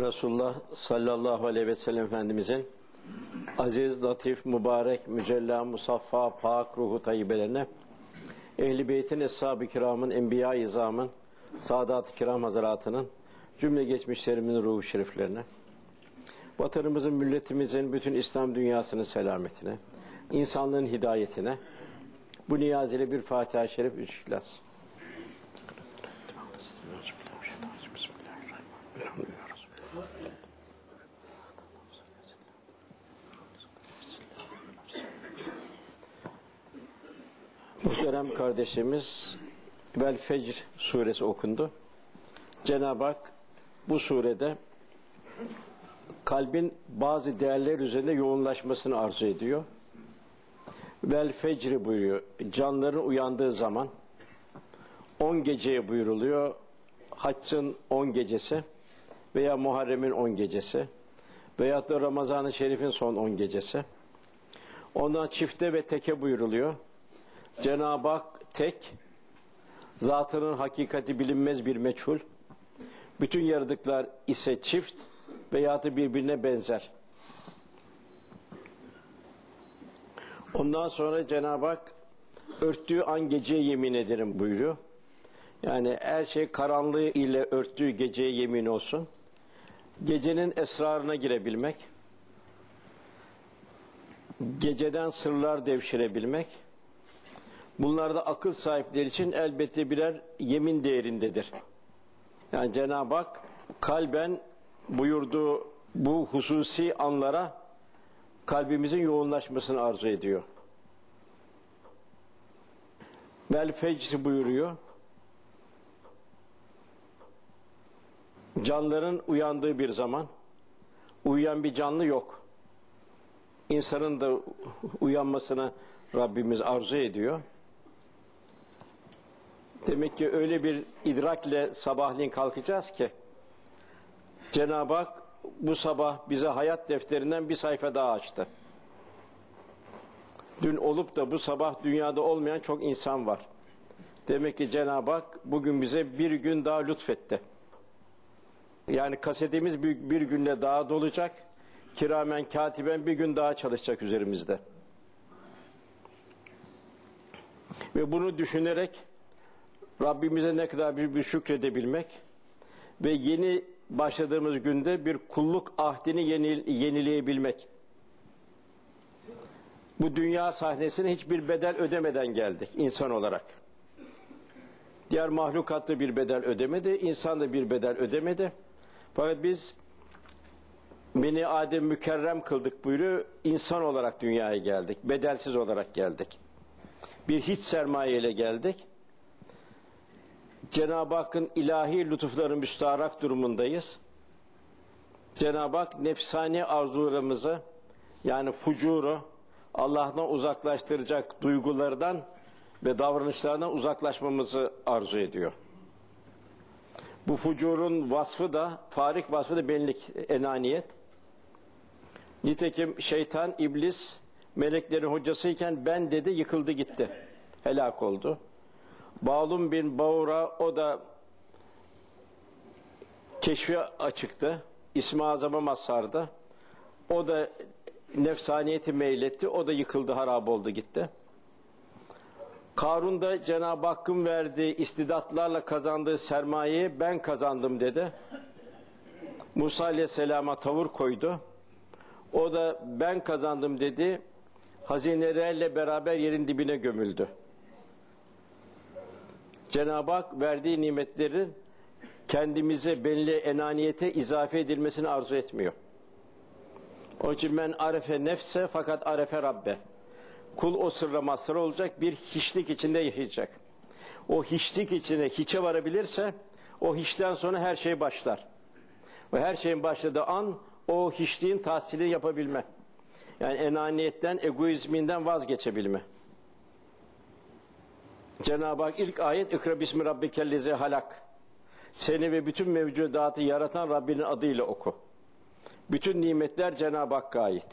Resulullah sallallahu aleyhi ve sellem Efendimizin aziz, latif, mübarek, mücella, musaffa, pak ruhu tayyibelerine, ehl-i beytin, eshab-ı kiramın, enbiya-i izamın, saadat-ı kiram hazaratının, cümle geçmişlerimin ruhu şeriflerine, vatanımızın, milletimizin, bütün İslam dünyasının selametine, insanlığın hidayetine, bu niyaz ile bir Fatiha-i Şerif, üç İhlas. Muhterem kardeşimiz Vel Fecr suresi okundu. Cenab-ı Hak bu surede kalbin bazı değerler üzerinde yoğunlaşmasını arzu ediyor. Vel Fecri buyuruyor. Canların uyandığı zaman 10 geceye buyuruluyor. Haccın 10 gecesi veya Muharrem'in 10 gecesi veya da Ramazan-ı Şerif'in son 10 gecesi. Ondan çifte ve teke buyuruluyor. Cenab-ı Hak tek, zatının hakikati bilinmez bir meçhul. Bütün yaradıklar ise çift veya da birbirine benzer. Ondan sonra Cenab-ı Hak örttüğü an geceye yemin ederim buyuruyor. Yani her şey karanlığı ile örttüğü geceye yemin olsun. Gecenin esrarına girebilmek, geceden sırlar devşirebilmek, bunlar da akıl sahipleri için elbette birer yemin değerindedir. Yani Cenab-ı Hak kalben buyurduğu bu hususi anlara kalbimizin yoğunlaşmasını arzu ediyor. Vel fecri buyuruyor. Canların uyandığı bir zaman, uyuyan bir canlı yok. İnsanın da uyanmasını Rabbimiz arzu ediyor. Demek ki öyle bir idrakle sabahleyin kalkacağız ki Cenab-ı Hak bu sabah bize hayat defterinden bir sayfa daha açtı. Dün olup da bu sabah dünyada olmayan çok insan var. Demek ki Cenab-ı Hak bugün bize bir gün daha lütfetti. Yani kasetimiz bir, bir günle daha dolacak. Kiramen katiben bir gün daha çalışacak üzerimizde. Ve bunu düşünerek Rabbimize ne kadar büyük bir şükredebilmek ve yeni başladığımız günde bir kulluk ahdini yeni, yenileyebilmek. Bu dünya sahnesine hiçbir bedel ödemeden geldik insan olarak. Diğer mahlukat da bir bedel ödemedi, insan da bir bedel ödemedi. Fakat biz beni Adem mükerrem kıldık buyuruyor. İnsan olarak dünyaya geldik. Bedelsiz olarak geldik. Bir hiç sermaye ile geldik. Cenab-ı Hakk'ın ilahi lütufları müstaharak durumundayız. Cenab-ı Hak nefsani arzularımızı yani fucuru Allah'tan uzaklaştıracak duygulardan ve davranışlardan uzaklaşmamızı arzu ediyor. Bu fucurun vasfı da, farik vasfı da benlik, enaniyet. Nitekim şeytan, iblis, meleklerin hocasıyken ben dedi yıkıldı gitti. Helak oldu. Bağlum bin Bağura o da keşfi açıktı. İsmi Azam'a mazharda. O da nefsaniyeti meyletti. O da yıkıldı, harap oldu gitti. Karun da Cenab-ı Hakk'ın verdiği istidatlarla kazandığı sermayeyi ben kazandım dedi. Musa Aleyhisselam'a tavır koydu. O da ben kazandım dedi. Hazinelerle beraber yerin dibine gömüldü. Cenab-ı Hak verdiği nimetlerin kendimize, belli enaniyete izafe edilmesini arzu etmiyor. Onun için ben arefe nefse fakat arefe Rabbe. Kul o sırra mazhar olacak, bir hiçlik içinde yaşayacak. O hiçlik içine hiçe varabilirse, o hiçten sonra her şey başlar. Ve her şeyin başladığı an, o hiçliğin tahsilini yapabilme. Yani enaniyetten, egoizminden vazgeçebilme. Cenab-ı Hak ilk ayet İkra bismi rabbikellezi halak. Seni ve bütün mevcudatı yaratan Rabbinin adıyla oku. Bütün nimetler Cenab-ı Hakk'a ait.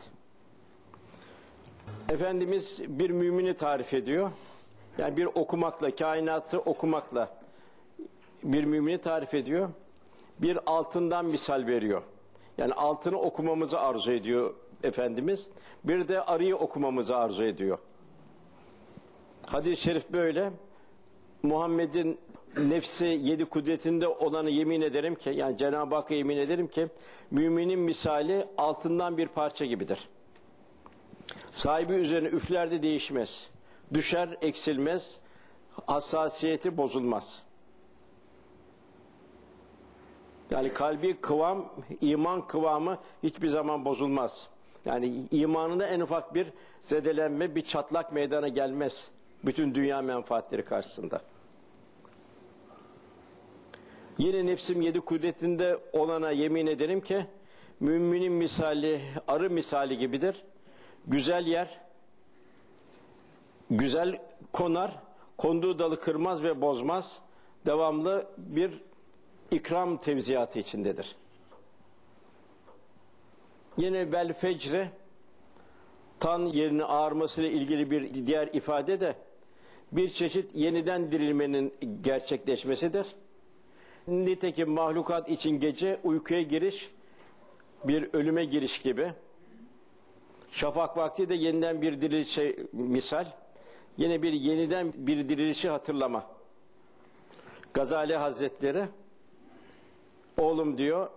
Efendimiz bir mümini tarif ediyor. Yani bir okumakla, kainatı okumakla bir mümini tarif ediyor. bir altından misal veriyor. Yani altını okumamızı arzu ediyor Efendimiz. Bir de arıyı okumamızı arzu ediyor. Hadis-i şerif böyle. Muhammed'in nefsi yedi kudretinde olanı yemin ederim ki yani Cenab-ı Hakk'a yemin ederim ki müminin misali altından bir parça gibidir. Sahibi üzerine üflerde değişmez. Düşer eksilmez. Hassasiyeti bozulmaz. Yani kalbi kıvam, iman kıvamı hiçbir zaman bozulmaz. Yani imanında en ufak bir zedelenme, bir çatlak meydana gelmez. Bütün dünya menfaatleri karşısında. Yine nefsim yedi kudretinde olana yemin ederim ki müminin misali arı misali gibidir. Güzel yer, güzel konar, konduğu dalı kırmaz ve bozmaz. Devamlı bir ikram tevziyatı içindedir. Yine vel fecre tan yerini ağarmasıyla ilgili bir diğer ifade de bir çeşit yeniden dirilmenin gerçekleşmesidir. Nitekim mahlukat için gece uykuya giriş bir ölüme giriş gibi. Şafak vakti de yeniden bir dirilişe misal. Yine bir yeniden bir dirilişi hatırlama. Gazali Hazretleri oğlum diyor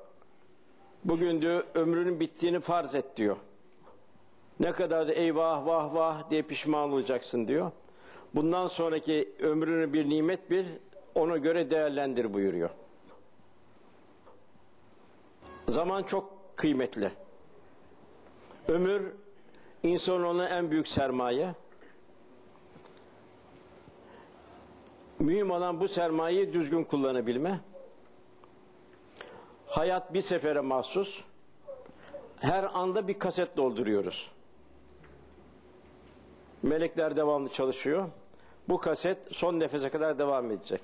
bugün diyor ömrünün bittiğini farz et diyor. Ne kadar da eyvah vah vah diye pişman olacaksın diyor. Bundan sonraki ömrünü bir nimet bil, ona göre değerlendir buyuruyor. Zaman çok kıymetli. Ömür insan ona en büyük sermaye. Mühim olan bu sermayeyi düzgün kullanabilme. Hayat bir sefere mahsus. Her anda bir kaset dolduruyoruz. Melekler devamlı çalışıyor. Bu kaset son nefese kadar devam edecek.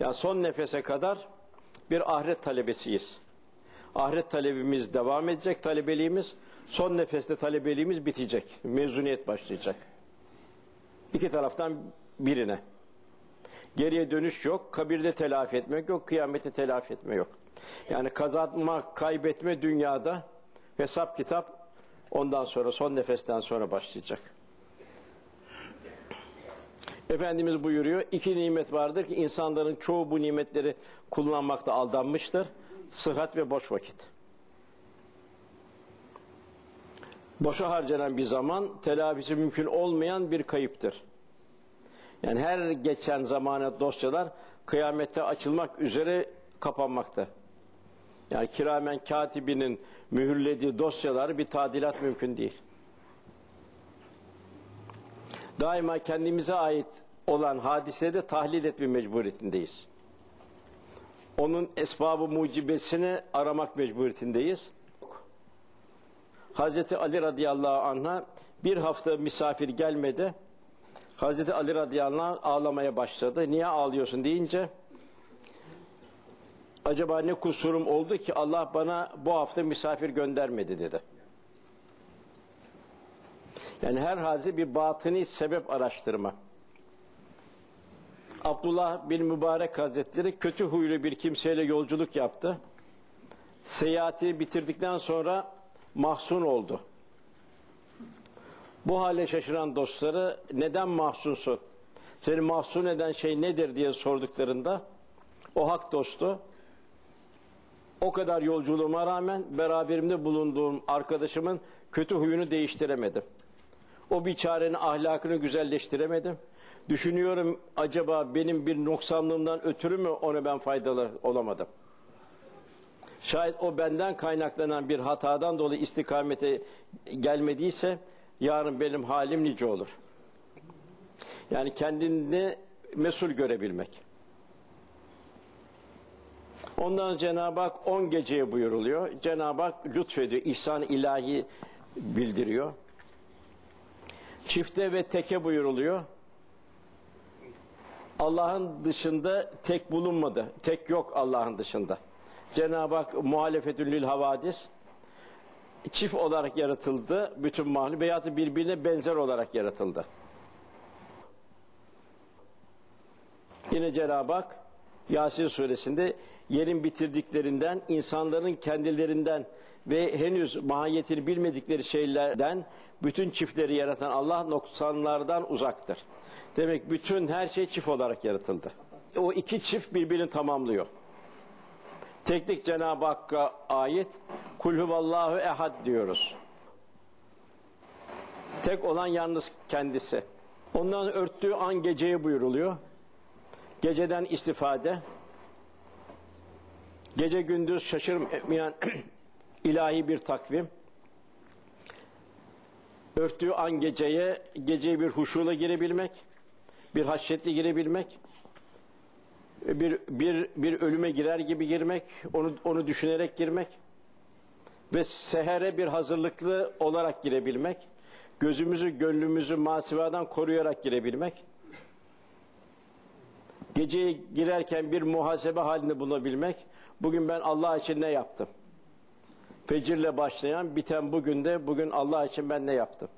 Yani son nefese kadar bir ahiret talebesiyiz. Ahiret talebimiz devam edecek, talebeliğimiz. Son nefeste talebeliğimiz bitecek. Mezuniyet başlayacak. İki taraftan birine. Geriye dönüş yok, kabirde telafi etmek yok, kıyamette telafi etme yok. Yani kazanma, kaybetme dünyada hesap kitap ondan sonra son nefesten sonra başlayacak. Efendimiz buyuruyor, iki nimet vardır ki insanların çoğu bu nimetleri kullanmakta aldanmıştır. Sıhhat ve boş vakit. Boşa harcanan bir zaman telafisi mümkün olmayan bir kayıptır. Yani her geçen zamana dosyalar kıyamette açılmak üzere kapanmakta. Yani kiramen katibinin mühürlediği dosyalar bir tadilat mümkün değil. Daima kendimize ait olan hadisede tahlil etme mecburiyetindeyiz. Onun esbabı mucibesini aramak mecburiyetindeyiz. Hazreti Ali radıyallahu anh'a bir hafta misafir gelmedi. Hazreti Ali radıyallahu anh ağlamaya başladı. Niye ağlıyorsun deyince acaba ne kusurum oldu ki Allah bana bu hafta misafir göndermedi dedi. Yani her hadise bir batıni sebep araştırma. Abdullah bin Mübarek Hazretleri kötü huylu bir kimseyle yolculuk yaptı. Seyahati bitirdikten sonra mahzun oldu. Bu hale şaşıran dostları neden mahzunsun? Seni mahzun eden şey nedir diye sorduklarında o hak dostu o kadar yolculuğuma rağmen beraberimde bulunduğum arkadaşımın kötü huyunu değiştiremedim. O biçarenin ahlakını güzelleştiremedim. Düşünüyorum acaba benim bir noksanlığımdan ötürü mü ona ben faydalı olamadım? Şayet o benden kaynaklanan bir hatadan dolayı istikamete gelmediyse yarın benim halim nice olur. Yani kendini mesul görebilmek. Ondan Cenab-ı Hak on geceye buyuruluyor. Cenab-ı Hak lütfediyor, ihsan ilahi bildiriyor. Çifte ve teke buyuruluyor. Allah'ın dışında tek bulunmadı. Tek yok Allah'ın dışında. Cenab-ı Hak muhalefetül havadis çift olarak yaratıldı bütün mahluk veya da birbirine benzer olarak yaratıldı. Yine Cenab-ı Hak Yasin suresinde yerin bitirdiklerinden, insanların kendilerinden ve henüz mahiyetini bilmedikleri şeylerden bütün çiftleri yaratan Allah noksanlardan uzaktır. Demek bütün her şey çift olarak yaratıldı. O iki çift birbirini tamamlıyor. Teknik Cenab-ı Hakk'a ait kul huvallahu ehad diyoruz. Tek olan yalnız kendisi. Ondan örttüğü an geceye buyuruluyor. Geceden istifade. Gece gündüz şaşırmayan ilahi bir takvim. Örttüğü an geceye, geceye bir huşuyla girebilmek, bir haşyetle girebilmek, bir, bir, bir ölüme girer gibi girmek, onu, onu düşünerek girmek ve sehere bir hazırlıklı olarak girebilmek, gözümüzü, gönlümüzü masivadan koruyarak girebilmek, geceye girerken bir muhasebe halinde bulunabilmek, bugün ben Allah için ne yaptım? Fecirle başlayan, biten bugün de, bugün Allah için ben ne yaptım?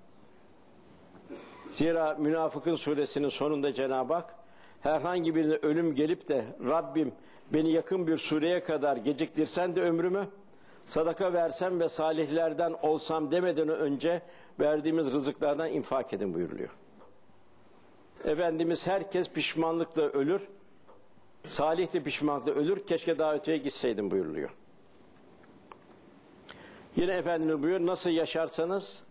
Zira Münafıkın suresinin sonunda Cenab-ı Hak, herhangi birine ölüm gelip de Rabbim beni yakın bir sureye kadar geciktirsen de ömrümü, sadaka versem ve salihlerden olsam demeden önce verdiğimiz rızıklardan infak edin buyuruluyor. Efendimiz herkes pişmanlıkla ölür, salih de pişmanlıkla ölür, keşke daha öteye gitseydim buyuruluyor. Yine Efendimiz buyuruyor, nasıl yaşarsanız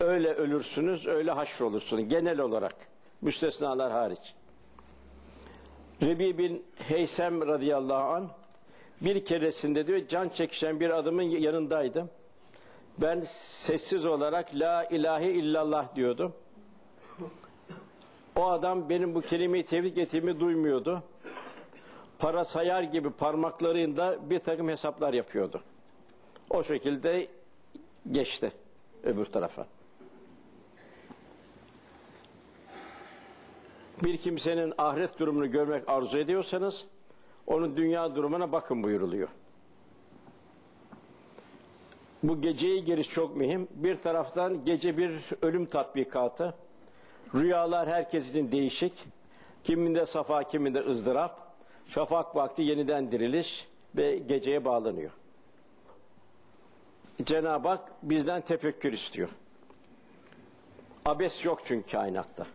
öyle ölürsünüz, öyle haşrolursunuz genel olarak, müstesnalar hariç. Rebi bin Heysem radıyallahu an bir keresinde diyor can çekişen bir adamın yanındaydım. Ben sessiz olarak la ilahe illallah diyordum. O adam benim bu kelimeyi tevhid ettiğimi duymuyordu. Para sayar gibi parmaklarında bir takım hesaplar yapıyordu. O şekilde geçti öbür tarafa. Bir kimsenin ahiret durumunu görmek arzu ediyorsanız onun dünya durumuna bakın buyuruluyor. Bu geceye giriş çok mühim. Bir taraftan gece bir ölüm tatbikatı. Rüyalar herkes için değişik. Kiminde safa, kiminde ızdırap. Şafak vakti yeniden diriliş ve geceye bağlanıyor. Cenab-ı Hak bizden tefekkür istiyor. Abes yok çünkü kainatta.